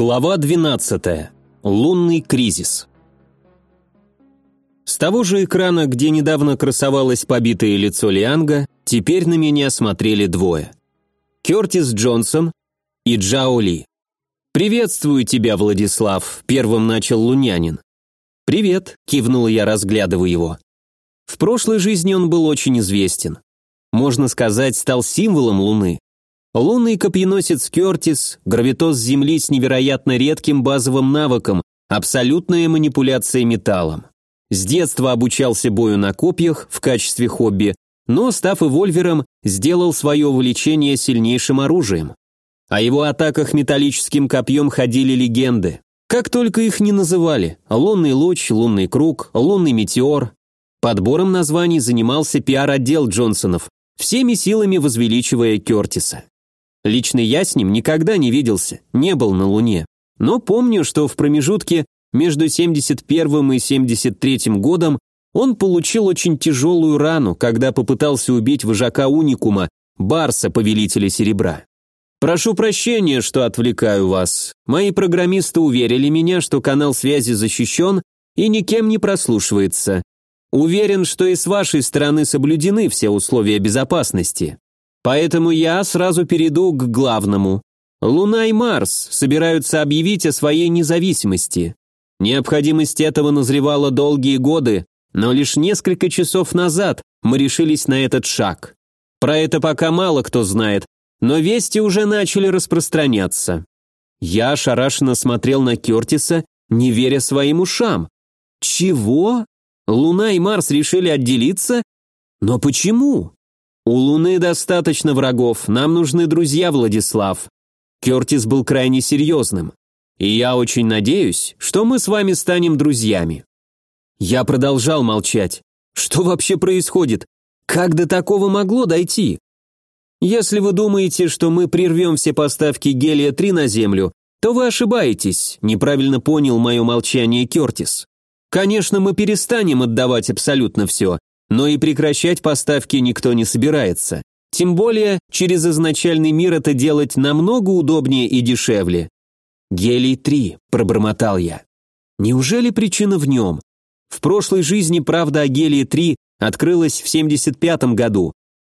Глава 12. Лунный кризис. С того же экрана, где недавно красовалось побитое лицо Лианга, теперь на меня смотрели двое. Кертис Джонсон и Джао Ли. «Приветствую тебя, Владислав», — первым начал лунянин. «Привет», — кивнул я, разглядывая его. В прошлой жизни он был очень известен. Можно сказать, стал символом Луны. Лунный копьеносец Кертис, гравитоз Земли с невероятно редким базовым навыком, абсолютная манипуляция металлом. С детства обучался бою на копьях в качестве хобби, но, став эвольвером, сделал свое увлечение сильнейшим оружием. О его атаках металлическим копьем ходили легенды. Как только их не называли – лунный луч, лунный круг, лунный метеор. Подбором названий занимался пиар-отдел Джонсонов, всеми силами возвеличивая Кертиса. Лично я с ним никогда не виделся, не был на Луне. Но помню, что в промежутке между 71 и 73 годом он получил очень тяжелую рану, когда попытался убить вожака Уникума, Барса, повелителя Серебра. Прошу прощения, что отвлекаю вас. Мои программисты уверили меня, что канал связи защищен и никем не прослушивается. Уверен, что и с вашей стороны соблюдены все условия безопасности. Поэтому я сразу перейду к главному. Луна и Марс собираются объявить о своей независимости. Необходимость этого назревала долгие годы, но лишь несколько часов назад мы решились на этот шаг. Про это пока мало кто знает, но вести уже начали распространяться. Я ошарашенно смотрел на Кертиса, не веря своим ушам. Чего? Луна и Марс решили отделиться? Но почему? «У Луны достаточно врагов, нам нужны друзья, Владислав». Кертис был крайне серьезным. «И я очень надеюсь, что мы с вами станем друзьями». Я продолжал молчать. Что вообще происходит? Как до такого могло дойти? Если вы думаете, что мы прервем все поставки гелия-3 на Землю, то вы ошибаетесь, неправильно понял мое молчание Кертис. Конечно, мы перестанем отдавать абсолютно все, но и прекращать поставки никто не собирается. Тем более, через изначальный мир это делать намного удобнее и дешевле. «Гелий-3», — пробормотал я. «Неужели причина в нем? В прошлой жизни правда о гелии-3 открылась в 75-м году,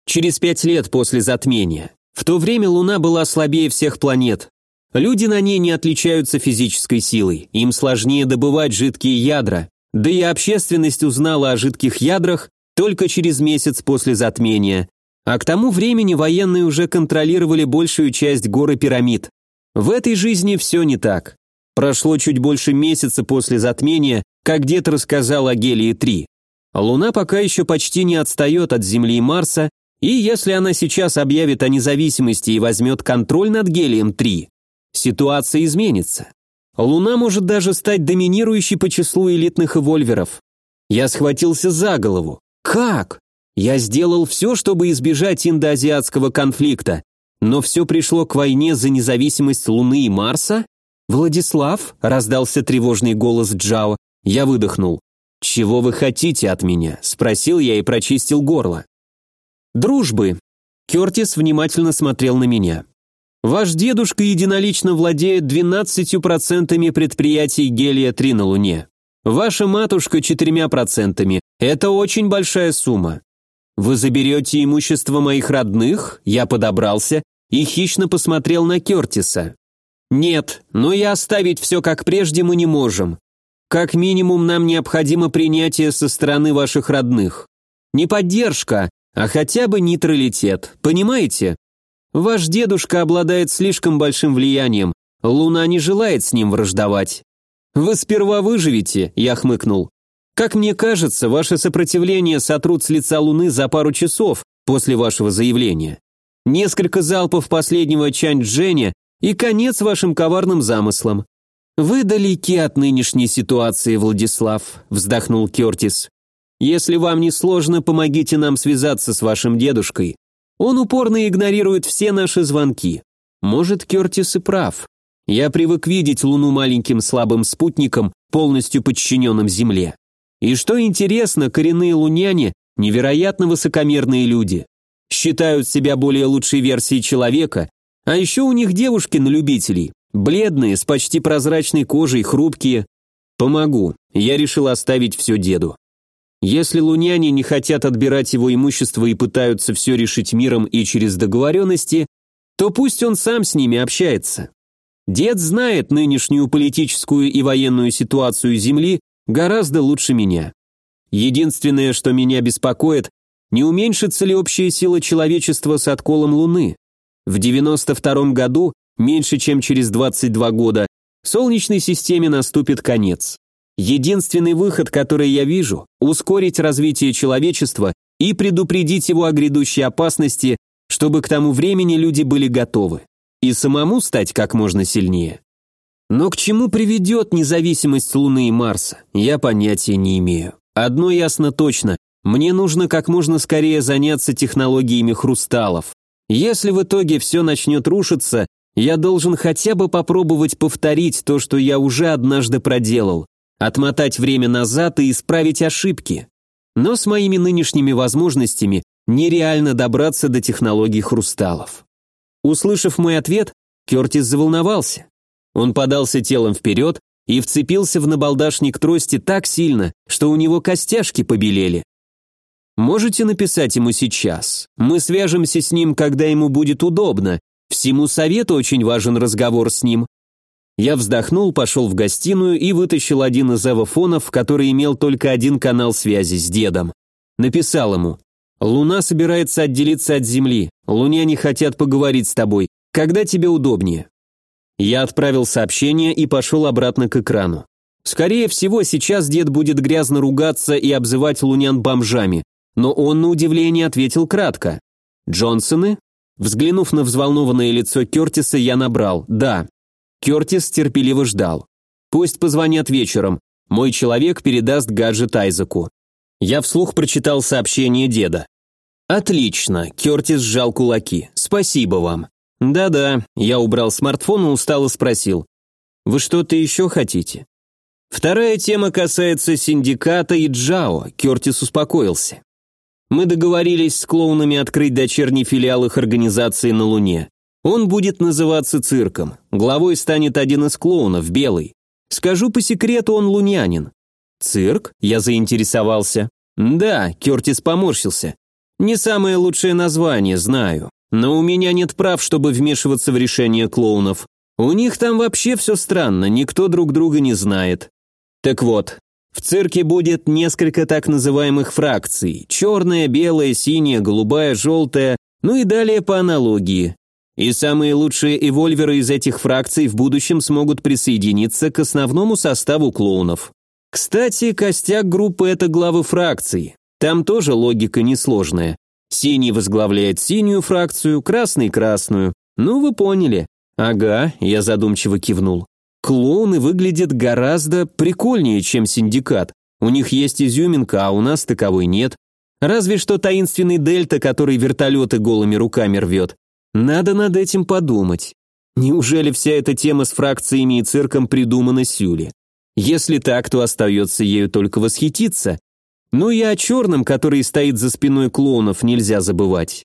через пять лет после затмения. В то время Луна была слабее всех планет. Люди на ней не отличаются физической силой, им сложнее добывать жидкие ядра, да и общественность узнала о жидких ядрах только через месяц после затмения, а к тому времени военные уже контролировали большую часть горы пирамид. В этой жизни все не так. Прошло чуть больше месяца после затмения, как дед рассказал о Гелии-3. Луна пока еще почти не отстает от Земли и Марса, и если она сейчас объявит о независимости и возьмет контроль над Гелием-3, ситуация изменится. Луна может даже стать доминирующей по числу элитных эвольверов. Я схватился за голову. Как? Я сделал все, чтобы избежать индоазиатского конфликта, но все пришло к войне за независимость Луны и Марса? Владислав, раздался тревожный голос Джао. Я выдохнул. Чего вы хотите от меня? спросил я и прочистил горло. Дружбы. Кертис внимательно смотрел на меня. Ваш дедушка единолично владеет 12% предприятий гелия-3 на Луне. Ваша матушка четырьмя процентами. Это очень большая сумма. Вы заберете имущество моих родных? Я подобрался и хищно посмотрел на Кертиса. Нет, но и оставить все как прежде мы не можем. Как минимум нам необходимо принятие со стороны ваших родных. Не поддержка, а хотя бы нейтралитет, понимаете? Ваш дедушка обладает слишком большим влиянием, Луна не желает с ним враждовать. «Вы сперва выживете», — я хмыкнул. «Как мне кажется, ваше сопротивление сотрут с лица Луны за пару часов после вашего заявления. Несколько залпов последнего Чань-Дженя и конец вашим коварным замыслам». «Вы далеки от нынешней ситуации, Владислав», — вздохнул Кертис. «Если вам не сложно, помогите нам связаться с вашим дедушкой. Он упорно игнорирует все наши звонки. Может, Кертис и прав. Я привык видеть Луну маленьким слабым спутником, полностью подчиненным Земле. И что интересно, коренные луняне – невероятно высокомерные люди. Считают себя более лучшей версией человека, а еще у них девушки на любителей. Бледные, с почти прозрачной кожей, хрупкие. Помогу. Я решил оставить все деду. Если луняне не хотят отбирать его имущество и пытаются все решить миром и через договоренности, то пусть он сам с ними общается. Дед знает нынешнюю политическую и военную ситуацию Земли гораздо лучше меня. Единственное, что меня беспокоит, не уменьшится ли общая сила человечества с отколом Луны. В 92 году, меньше чем через 22 года, Солнечной системе наступит конец. Единственный выход, который я вижу, ускорить развитие человечества и предупредить его о грядущей опасности, чтобы к тому времени люди были готовы. И самому стать как можно сильнее. Но к чему приведет независимость Луны и Марса, я понятия не имею. Одно ясно точно, мне нужно как можно скорее заняться технологиями хрусталов. Если в итоге все начнет рушиться, я должен хотя бы попробовать повторить то, что я уже однажды проделал, отмотать время назад и исправить ошибки. Но с моими нынешними возможностями нереально добраться до технологий хрусталов. Услышав мой ответ, Кертис заволновался. Он подался телом вперед и вцепился в набалдашник трости так сильно, что у него костяшки побелели. Можете написать ему сейчас. Мы свяжемся с ним, когда ему будет удобно. Всему совету очень важен разговор с ним. Я вздохнул, пошел в гостиную и вытащил один из эвофонов, который имел только один канал связи с дедом. Написал ему. «Луна собирается отделиться от Земли. Луняне хотят поговорить с тобой. Когда тебе удобнее?» Я отправил сообщение и пошел обратно к экрану. Скорее всего, сейчас дед будет грязно ругаться и обзывать лунян бомжами, но он, на удивление, ответил кратко. «Джонсоны?» Взглянув на взволнованное лицо Кертиса, я набрал «Да». Кертис терпеливо ждал. «Пусть позвонят вечером. Мой человек передаст гаджет Айзеку». Я вслух прочитал сообщение деда. «Отлично», — Кертис сжал кулаки. «Спасибо вам». «Да-да», — я убрал смартфон и устало спросил. «Вы что-то еще хотите?» Вторая тема касается синдиката и Джао, Кертис успокоился. Мы договорились с клоунами открыть дочерний филиал их организации на Луне. Он будет называться цирком. Главой станет один из клоунов, белый. Скажу по секрету, он лунянин. Цирк? Я заинтересовался. Да, Кертис поморщился. Не самое лучшее название, знаю. Но у меня нет прав, чтобы вмешиваться в решение клоунов. У них там вообще все странно, никто друг друга не знает. Так вот, в цирке будет несколько так называемых фракций. Черная, белая, синяя, голубая, желтая, ну и далее по аналогии. И самые лучшие эвольверы из этих фракций в будущем смогут присоединиться к основному составу клоунов. Кстати, костяк группы – это главы фракций. Там тоже логика несложная. Синий возглавляет синюю фракцию, красный – красную. Ну, вы поняли. Ага, я задумчиво кивнул. Клоуны выглядят гораздо прикольнее, чем синдикат. У них есть изюминка, а у нас таковой нет. Разве что таинственный дельта, который вертолеты голыми руками рвет. Надо над этим подумать. Неужели вся эта тема с фракциями и цирком придумана Сюли? Если так, то остается ею только восхититься. Ну и о черном, который стоит за спиной клоунов, нельзя забывать.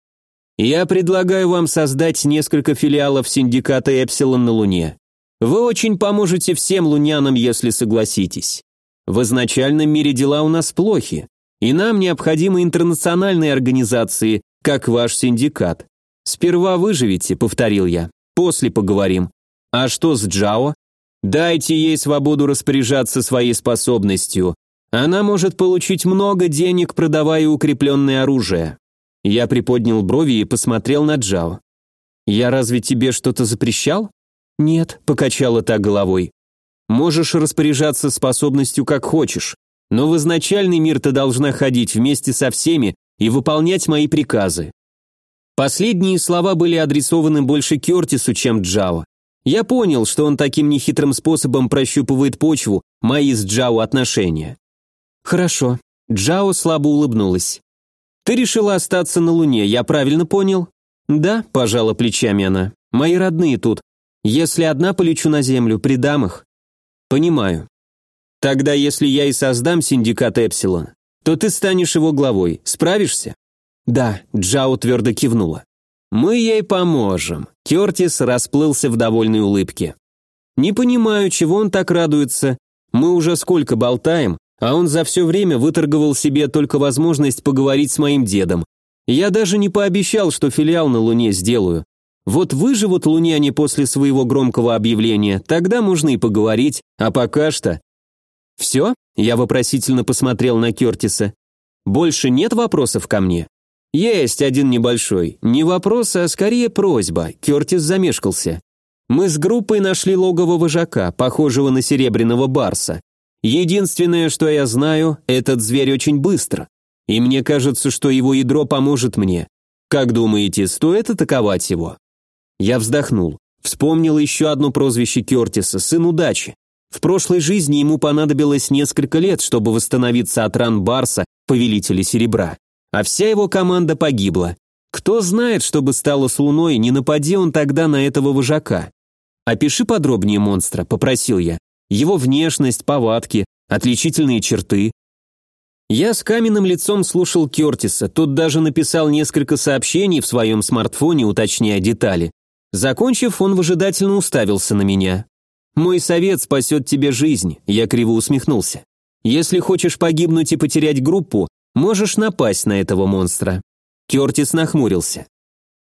Я предлагаю вам создать несколько филиалов синдиката Эпсилон на Луне. Вы очень поможете всем лунянам, если согласитесь. В изначальном мире дела у нас плохи, и нам необходимы интернациональные организации, как ваш синдикат. «Сперва выживете», — повторил я. «После поговорим». «А что с Джао?» «Дайте ей свободу распоряжаться своей способностью. Она может получить много денег, продавая укрепленное оружие». Я приподнял брови и посмотрел на Джао. «Я разве тебе что-то запрещал?» «Нет», — покачала та головой. «Можешь распоряжаться способностью как хочешь, но в изначальный мир ты должна ходить вместе со всеми и выполнять мои приказы. Последние слова были адресованы больше Кертису, чем Джао. Я понял, что он таким нехитрым способом прощупывает почву, мои с Джао отношения. Хорошо. Джао слабо улыбнулась. Ты решила остаться на Луне, я правильно понял? Да, пожала плечами она. Мои родные тут. Если одна полечу на Землю, при дамах. Понимаю. Тогда, если я и создам синдикат Эпсилон, то ты станешь его главой. Справишься? «Да», — Джао твердо кивнула. «Мы ей поможем». Кертис расплылся в довольной улыбке. Не понимаю, чего он так радуется. Мы уже сколько болтаем, а он за все время выторговал себе только возможность поговорить с моим дедом. Я даже не пообещал, что филиал на Луне сделаю. Вот выживут луняне после своего громкого объявления, тогда можно и поговорить, а пока что... «Все?» – я вопросительно посмотрел на Кертиса. «Больше нет вопросов ко мне?» «Есть один небольшой. Не вопрос, а скорее просьба», – Кертис замешкался. «Мы с группой нашли логово вожака, похожего на серебряного барса. Единственное, что я знаю, этот зверь очень быстро. И мне кажется, что его ядро поможет мне. Как думаете, стоит атаковать его?» Я вздохнул. Вспомнил еще одно прозвище Кертиса – сын удачи. В прошлой жизни ему понадобилось несколько лет, чтобы восстановиться от ран Барса, повелителя серебра. А вся его команда погибла. Кто знает, что бы стало с Луной, не напади он тогда на этого вожака. «Опиши подробнее монстра», – попросил я. «Его внешность, повадки, отличительные черты». Я с каменным лицом слушал Кертиса, тот даже написал несколько сообщений в своем смартфоне, уточняя детали. Закончив, он выжидательно уставился на меня. «Мой совет спасет тебе жизнь», — я криво усмехнулся. «Если хочешь погибнуть и потерять группу, можешь напасть на этого монстра». Кертис нахмурился.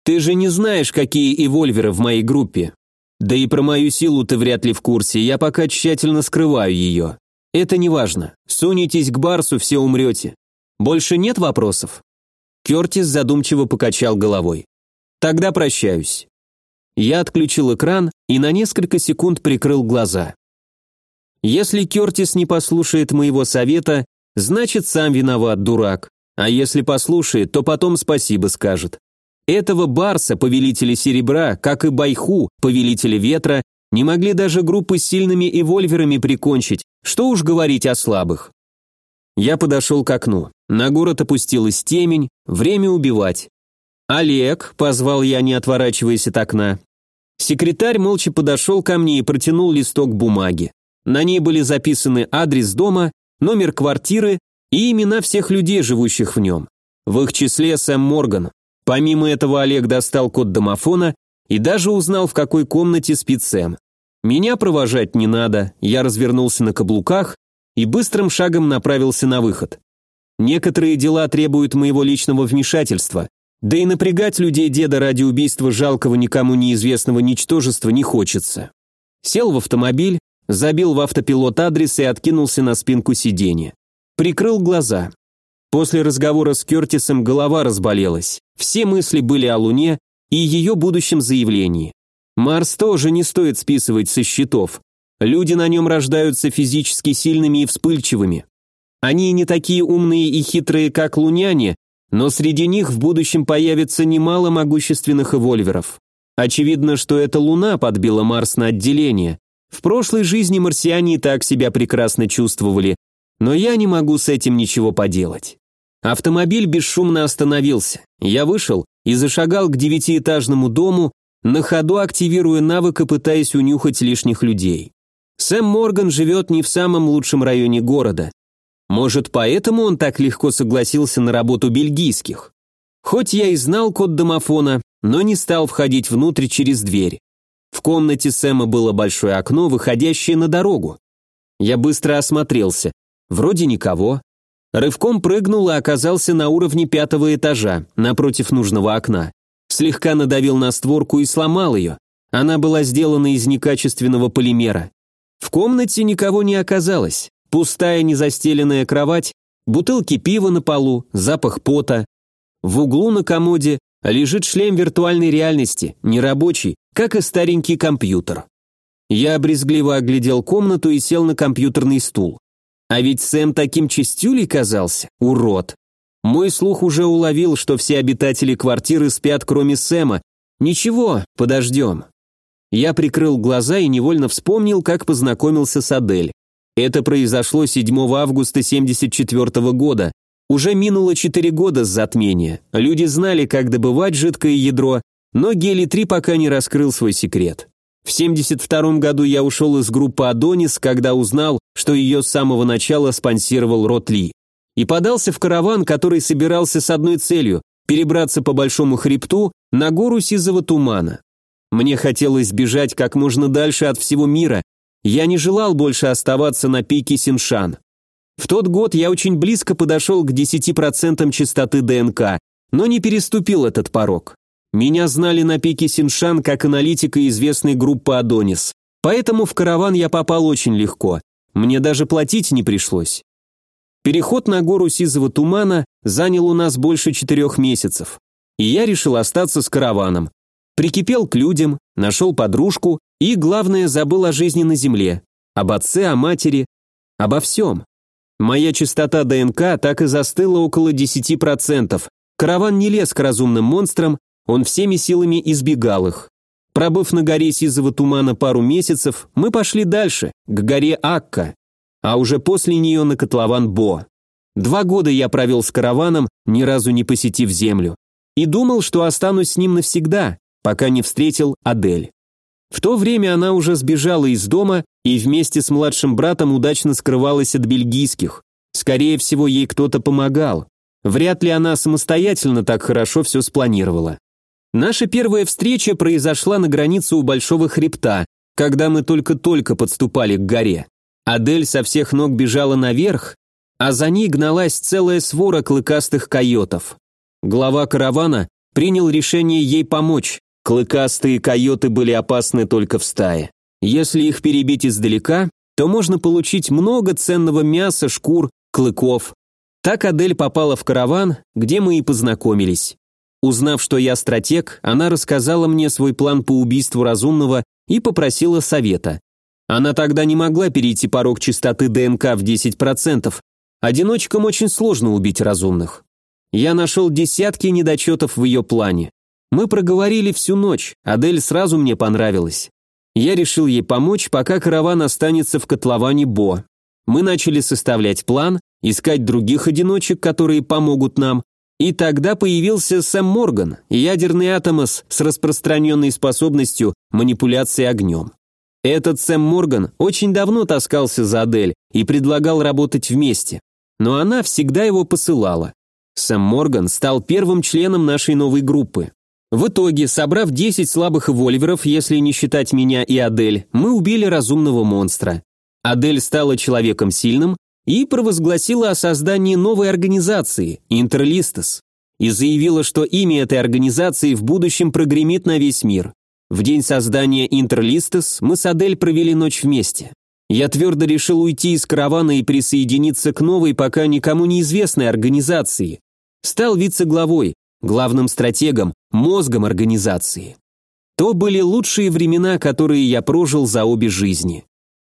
«Ты же не знаешь, какие эвольверы в моей группе. Да и про мою силу ты вряд ли в курсе, я пока тщательно скрываю ее. Это не важно. Сунетесь к Барсу, все умрете. Больше нет вопросов?» Кертис задумчиво покачал головой. «Тогда прощаюсь. Я отключил экран и на несколько секунд прикрыл глаза. Если Кертис не послушает моего совета, значит сам виноват, дурак. А если послушает, то потом спасибо скажет. Этого Барса, повелителя серебра, как и Байху, повелителя ветра, не могли даже группы с сильными эвольверами прикончить, что уж говорить о слабых. Я подошел к окну. На город опустилась темень, время убивать. «Олег», — позвал я, не отворачиваясь от окна. Секретарь молча подошел ко мне и протянул листок бумаги. На ней были записаны адрес дома, номер квартиры и имена всех людей, живущих в нем. В их числе Сэм Морган. Помимо этого Олег достал код домофона и даже узнал, в какой комнате спит Сэм. Меня провожать не надо, я развернулся на каблуках и быстрым шагом направился на выход. Некоторые дела требуют моего личного вмешательства, да и напрягать людей деда ради убийства жалкого никому неизвестного ничтожества не хочется. Сел в автомобиль, забил в автопилот адрес и откинулся на спинку сиденья. Прикрыл глаза. После разговора с Кертисом голова разболелась. Все мысли были о Луне и ее будущем заявлении. Марс тоже не стоит списывать со счетов. Люди на нем рождаются физически сильными и вспыльчивыми. Они не такие умные и хитрые, как луняне, но среди них в будущем появится немало могущественных эвольверов. Очевидно, что эта Луна подбила Марс на отделение. В прошлой жизни марсиане так себя прекрасно чувствовали, но я не могу с этим ничего поделать. Автомобиль бесшумно остановился. Я вышел и зашагал к девятиэтажному дому, на ходу активируя навык и пытаясь унюхать лишних людей. Сэм Морган живет не в самом лучшем районе города, может, поэтому он так легко согласился на работу бельгийских? Хоть я и знал код домофона, но не стал входить внутрь через дверь. В комнате Сэма было большое окно, выходящее на дорогу. Я быстро осмотрелся. Вроде никого. Рывком прыгнул и оказался на уровне пятого этажа, напротив нужного окна. Слегка надавил на створку и сломал ее. Она была сделана из некачественного полимера. В комнате никого не оказалось. Пустая незастеленная кровать, бутылки пива на полу, запах пота. В углу на комоде лежит шлем виртуальной реальности, нерабочий, как и старенький компьютер. Я обрезгливо оглядел комнату и сел на компьютерный стул. А ведь Сэм таким чистюлей казался, урод. Мой слух уже уловил, что все обитатели квартиры спят, кроме Сэма. Ничего, подождем. Я прикрыл глаза и невольно вспомнил, как познакомился с Адель. Это произошло 7 августа 1974 года. Уже минуло 4 года с затмения. Люди знали, как добывать жидкое ядро, но Гелий-3 пока не раскрыл свой секрет. В 1972 году я ушел из группы «Адонис», когда узнал, что ее с самого начала спонсировал Рот Ли. И подался в караван, который собирался с одной целью – перебраться по большому хребту на гору Сизого тумана. Мне хотелось бежать как можно дальше от всего мира. Я не желал больше оставаться на пике Синшан. В тот год я очень близко подошел к 10% частоты ДНК, но не переступил этот порог. Меня знали на пике Синшан как аналитика известной группы Адонис, поэтому в караван я попал очень легко. Мне даже платить не пришлось. Переход на гору Сизого тумана занял у нас больше четырех месяцев, и я решил остаться с караваном. Прикипел к людям, нашел подружку и, главное, забыл о жизни на земле, об отце, о матери, обо всем. Моя частота ДНК так и застыла около 10%. Караван не лез к разумным монстрам, он всеми силами избегал их. Пробыв на горе Сизого тумана пару месяцев, мы пошли дальше, к горе Акка, а уже после нее на котлован Бо. Два года я провел с караваном, ни разу не посетив землю. И думал, что останусь с ним навсегда, пока не встретил Адель. В то время она уже сбежала из дома и вместе с младшим братом удачно скрывалась от бельгийских. Скорее всего, ей кто-то помогал. Вряд ли она самостоятельно так хорошо все спланировала. Наша первая встреча произошла на границе у Большого хребта, когда мы только-только подступали к горе. Адель со всех ног бежала наверх, а за ней гналась целая свора клыкастых койотов. Глава каравана принял решение ей помочь. Клыкастые койоты были опасны только в стае. Если их перебить издалека, то можно получить много ценного мяса, шкур, клыков. Так Адель попала в караван, где мы и познакомились. Узнав, что я стратег, она рассказала мне свой план по убийству разумного и попросила совета. Она тогда не могла перейти порог частоты ДНК в 10%. Одиночкам очень сложно убить разумных. Я нашел десятки недочетов в ее плане. Мы проговорили всю ночь, Адель сразу мне понравилась. Я решил ей помочь, пока караван останется в котловане Бо. Мы начали составлять план, искать других одиночек, которые помогут нам, и тогда появился Сэм Морган, ядерный атомос с распространенной способностью манипуляции огнем. Этот Сэм Морган очень давно таскался за Адель и предлагал работать вместе, но она всегда его посылала. Сэм Морган стал первым членом нашей новой группы. В итоге, собрав 10 слабых эвольверов, если не считать меня и Адель, мы убили разумного монстра. Адель стала человеком сильным, и провозгласила о создании новой организации – Интерлистес, и заявила, что имя этой организации в будущем прогремит на весь мир. В день создания Интерлистес мы с Адель провели ночь вместе. Я твердо решил уйти из каравана и присоединиться к новой, пока никому неизвестной организации. Стал вице-главой, главным стратегом, мозгом организации. То были лучшие времена, которые я прожил за обе жизни.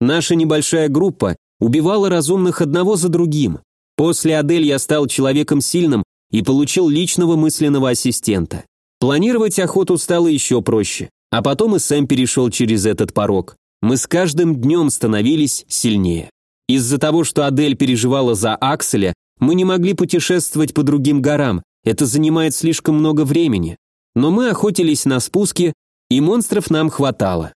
Наша небольшая группа убивала разумных одного за другим. После Адель я стал человеком сильным и получил личного мысленного ассистента. Планировать охоту стало еще проще, а потом и Сэм перешел через этот порог. Мы с каждым днем становились сильнее. Из-за того, что Адель переживала за Акселя, мы не могли путешествовать по другим горам, это занимает слишком много времени. Но мы охотились на спуске, и монстров нам хватало.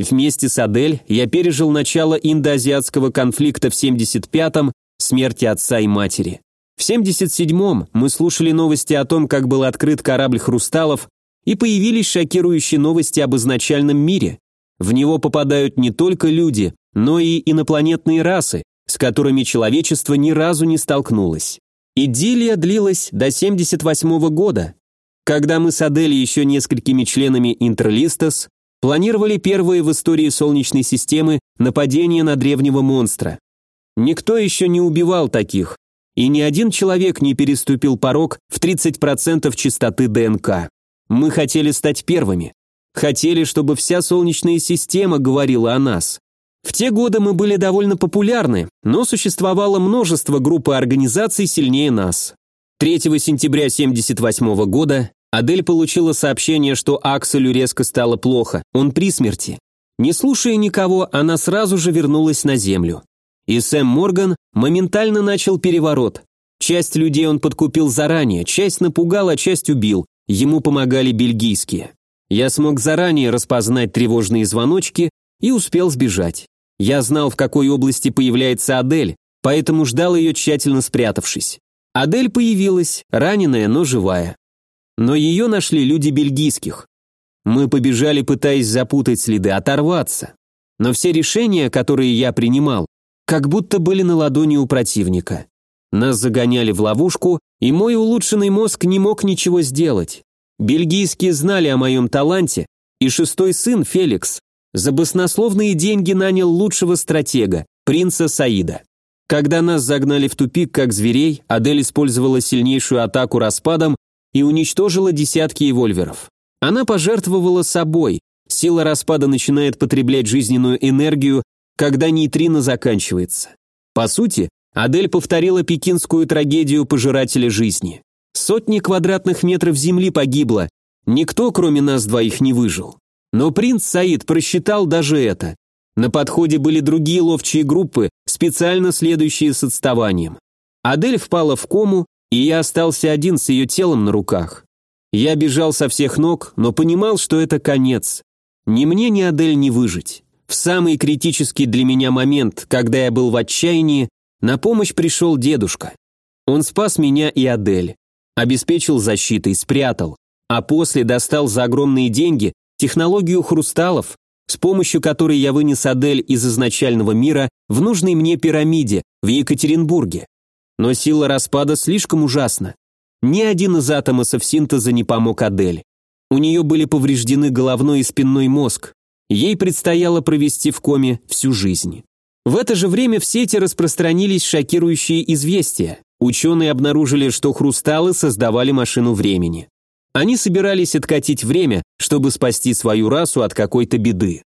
Вместе с Адель я пережил начало индоазиатского конфликта в 75-м, смерти отца и матери. В 77-м мы слушали новости о том, как был открыт корабль «Хрусталов», и появились шокирующие новости об изначальном мире. В него попадают не только люди, но и инопланетные расы, с которыми человечество ни разу не столкнулось. Идиллия длилась до 78 -го года, когда мы с Адель и еще несколькими членами Интерлистас планировали первые в истории Солнечной системы нападение на древнего монстра. Никто еще не убивал таких, и ни один человек не переступил порог в 30% частоты ДНК. Мы хотели стать первыми. Хотели, чтобы вся Солнечная система говорила о нас. В те годы мы были довольно популярны, но существовало множество групп и организаций сильнее нас. 3 сентября 1978 года Адель получила сообщение, что Акселю резко стало плохо, он при смерти. Не слушая никого, она сразу же вернулась на землю. И Сэм Морган моментально начал переворот. Часть людей он подкупил заранее, часть напугал, а часть убил. Ему помогали бельгийские. Я смог заранее распознать тревожные звоночки и успел сбежать. Я знал, в какой области появляется Адель, поэтому ждал ее тщательно спрятавшись. Адель появилась, раненая, но живая но ее нашли люди бельгийских. Мы побежали, пытаясь запутать следы, оторваться. Но все решения, которые я принимал, как будто были на ладони у противника. Нас загоняли в ловушку, и мой улучшенный мозг не мог ничего сделать. Бельгийские знали о моем таланте, и шестой сын, Феликс, за баснословные деньги нанял лучшего стратега, принца Саида. Когда нас загнали в тупик, как зверей, Адель использовала сильнейшую атаку распадом и уничтожила десятки эвольверов. Она пожертвовала собой. Сила распада начинает потреблять жизненную энергию, когда нейтрино заканчивается. По сути, Адель повторила пекинскую трагедию пожирателя жизни. Сотни квадратных метров земли погибло, никто, кроме нас двоих, не выжил. Но принц Саид просчитал даже это. На подходе были другие ловчие группы, специально следующие с отставанием. Адель впала в кому, и я остался один с ее телом на руках. Я бежал со всех ног, но понимал, что это конец. Ни мне, ни Адель не выжить. В самый критический для меня момент, когда я был в отчаянии, на помощь пришел дедушка. Он спас меня и Адель, обеспечил защитой, спрятал, а после достал за огромные деньги технологию хрусталов, с помощью которой я вынес Адель из изначального мира в нужной мне пирамиде в Екатеринбурге. Но сила распада слишком ужасна. Ни один из атомосов синтеза не помог Адель. У нее были повреждены головной и спинной мозг. Ей предстояло провести в коме всю жизнь. В это же время в сети распространились шокирующие известия. Ученые обнаружили, что хрусталы создавали машину времени. Они собирались откатить время, чтобы спасти свою расу от какой-то беды.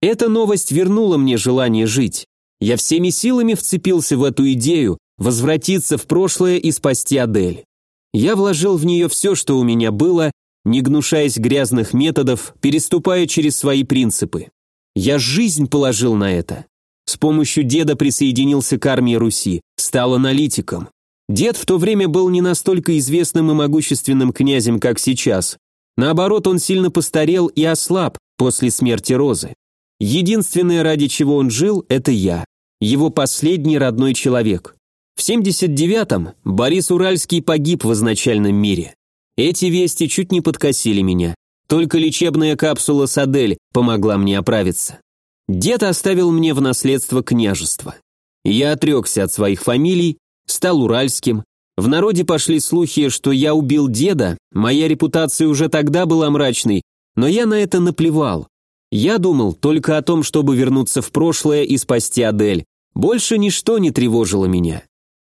Эта новость вернула мне желание жить. Я всеми силами вцепился в эту идею, возвратиться в прошлое и спасти Адель. Я вложил в нее все, что у меня было, не гнушаясь грязных методов, переступая через свои принципы. Я жизнь положил на это. С помощью деда присоединился к армии Руси, стал аналитиком. Дед в то время был не настолько известным и могущественным князем, как сейчас. Наоборот, он сильно постарел и ослаб после смерти Розы. Единственное, ради чего он жил, это я, его последний родной человек. В 79-м Борис Уральский погиб в изначальном мире. Эти вести чуть не подкосили меня. Только лечебная капсула Садель помогла мне оправиться. Дед оставил мне в наследство княжество. Я отрекся от своих фамилий, стал уральским. В народе пошли слухи, что я убил деда, моя репутация уже тогда была мрачной, но я на это наплевал. Я думал только о том, чтобы вернуться в прошлое и спасти Адель. Больше ничто не тревожило меня.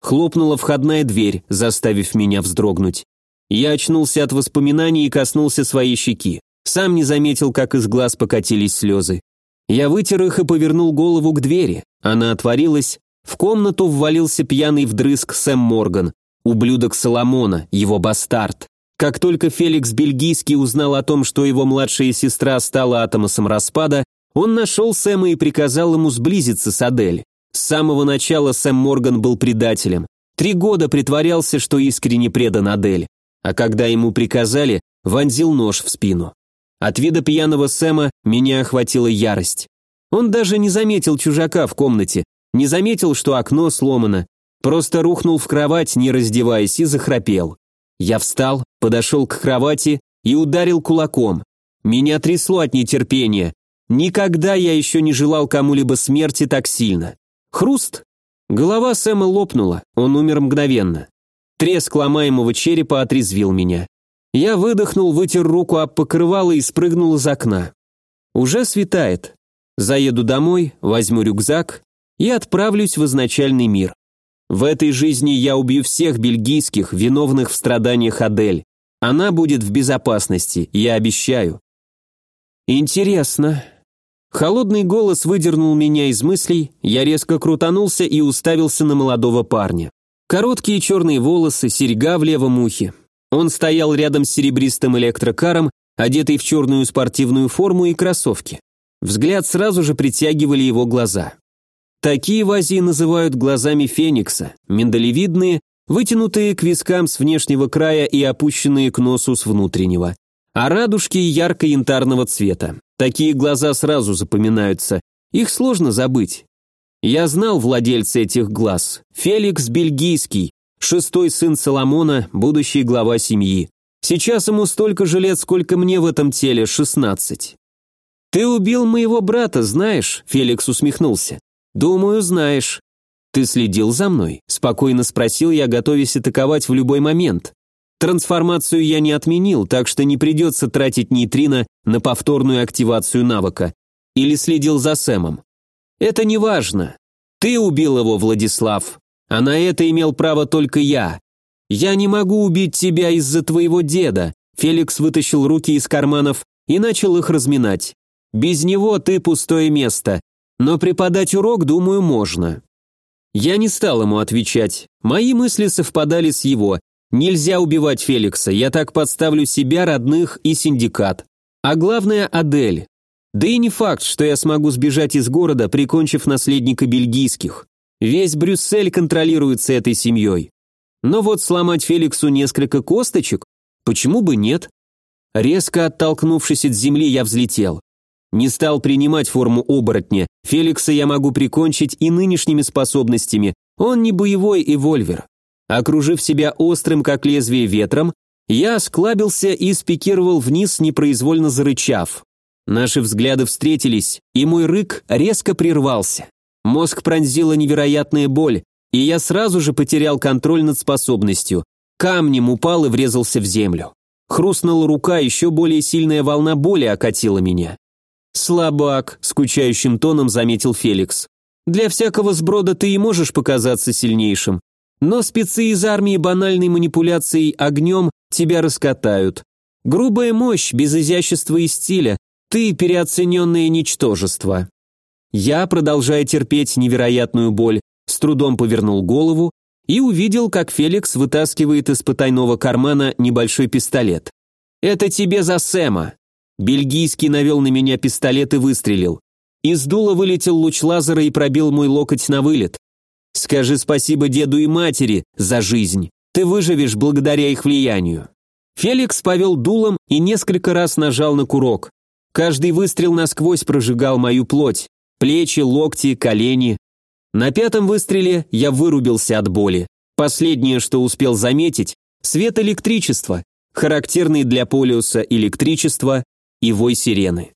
Хлопнула входная дверь, заставив меня вздрогнуть. Я очнулся от воспоминаний и коснулся своей щеки. Сам не заметил, как из глаз покатились слезы. Я вытер их и повернул голову к двери. Она отворилась. В комнату ввалился пьяный вдрызг Сэм Морган, ублюдок Соломона, его бастард. Как только Феликс Бельгийский узнал о том, что его младшая сестра стала атомосом распада, он нашел Сэма и приказал ему сблизиться с Адель. С самого начала Сэм Морган был предателем. Три года притворялся, что искренне предан Адель. А когда ему приказали, вонзил нож в спину. От вида пьяного Сэма меня охватила ярость. Он даже не заметил чужака в комнате, не заметил, что окно сломано, просто рухнул в кровать, не раздеваясь, и захрапел. Я встал, подошел к кровати и ударил кулаком. Меня трясло от нетерпения. Никогда я еще не желал кому-либо смерти так сильно. Хруст. Голова Сэма лопнула, он умер мгновенно. Треск ломаемого черепа отрезвил меня. Я выдохнул, вытер руку об покрывало и спрыгнул из окна. Уже светает. Заеду домой, возьму рюкзак и отправлюсь в изначальный мир. В этой жизни я убью всех бельгийских, виновных в страданиях Адель. Она будет в безопасности, я обещаю. Интересно, Холодный голос выдернул меня из мыслей, я резко крутанулся и уставился на молодого парня. Короткие черные волосы, серьга в левом ухе. Он стоял рядом с серебристым электрокаром, одетый в черную спортивную форму и кроссовки. Взгляд сразу же притягивали его глаза. Такие в Азии называют глазами феникса, миндалевидные, вытянутые к вискам с внешнего края и опущенные к носу с внутреннего. А радужки ярко-янтарного цвета. Такие глаза сразу запоминаются, их сложно забыть. Я знал владельца этих глаз. Феликс Бельгийский, шестой сын Соломона, будущий глава семьи. Сейчас ему столько же лет, сколько мне в этом теле, шестнадцать. «Ты убил моего брата, знаешь?» – Феликс усмехнулся. «Думаю, знаешь». «Ты следил за мной?» – спокойно спросил я, готовясь атаковать в любой момент. Трансформацию я не отменил, так что не придется тратить нейтрино на повторную активацию навыка. Или следил за Сэмом. Это не важно. Ты убил его, Владислав. А на это имел право только я. Я не могу убить тебя из-за твоего деда. Феликс вытащил руки из карманов и начал их разминать. Без него ты пустое место. Но преподать урок, думаю, можно. Я не стал ему отвечать. Мои мысли совпадали с его, Нельзя убивать Феликса, я так подставлю себя, родных и синдикат. А главное, Адель. Да и не факт, что я смогу сбежать из города, прикончив наследника бельгийских. Весь Брюссель контролируется этой семьей. Но вот сломать Феликсу несколько косточек, почему бы нет? Резко оттолкнувшись от земли, я взлетел. Не стал принимать форму оборотня. Феликса я могу прикончить и нынешними способностями. Он не боевой эвольвер. Окружив себя острым, как лезвие, ветром, я осклабился и спикировал вниз, непроизвольно зарычав. Наши взгляды встретились, и мой рык резко прервался. Мозг пронзила невероятная боль, и я сразу же потерял контроль над способностью. Камнем упал и врезался в землю. Хрустнула рука, еще более сильная волна боли окатила меня. «Слабак», — скучающим тоном заметил Феликс. «Для всякого сброда ты и можешь показаться сильнейшим, но спецы из армии банальной манипуляцией огнем тебя раскатают. Грубая мощь, без изящества и стиля, ты переоцененное ничтожество. Я, продолжая терпеть невероятную боль, с трудом повернул голову и увидел, как Феликс вытаскивает из потайного кармана небольшой пистолет. «Это тебе за Сэма!» Бельгийский навел на меня пистолет и выстрелил. Из дула вылетел луч лазера и пробил мой локоть на вылет. Скажи спасибо деду и матери за жизнь. Ты выживешь благодаря их влиянию». Феликс повел дулом и несколько раз нажал на курок. Каждый выстрел насквозь прожигал мою плоть. Плечи, локти, колени. На пятом выстреле я вырубился от боли. Последнее, что успел заметить, свет электричества, характерный для полиуса электричества и вой сирены.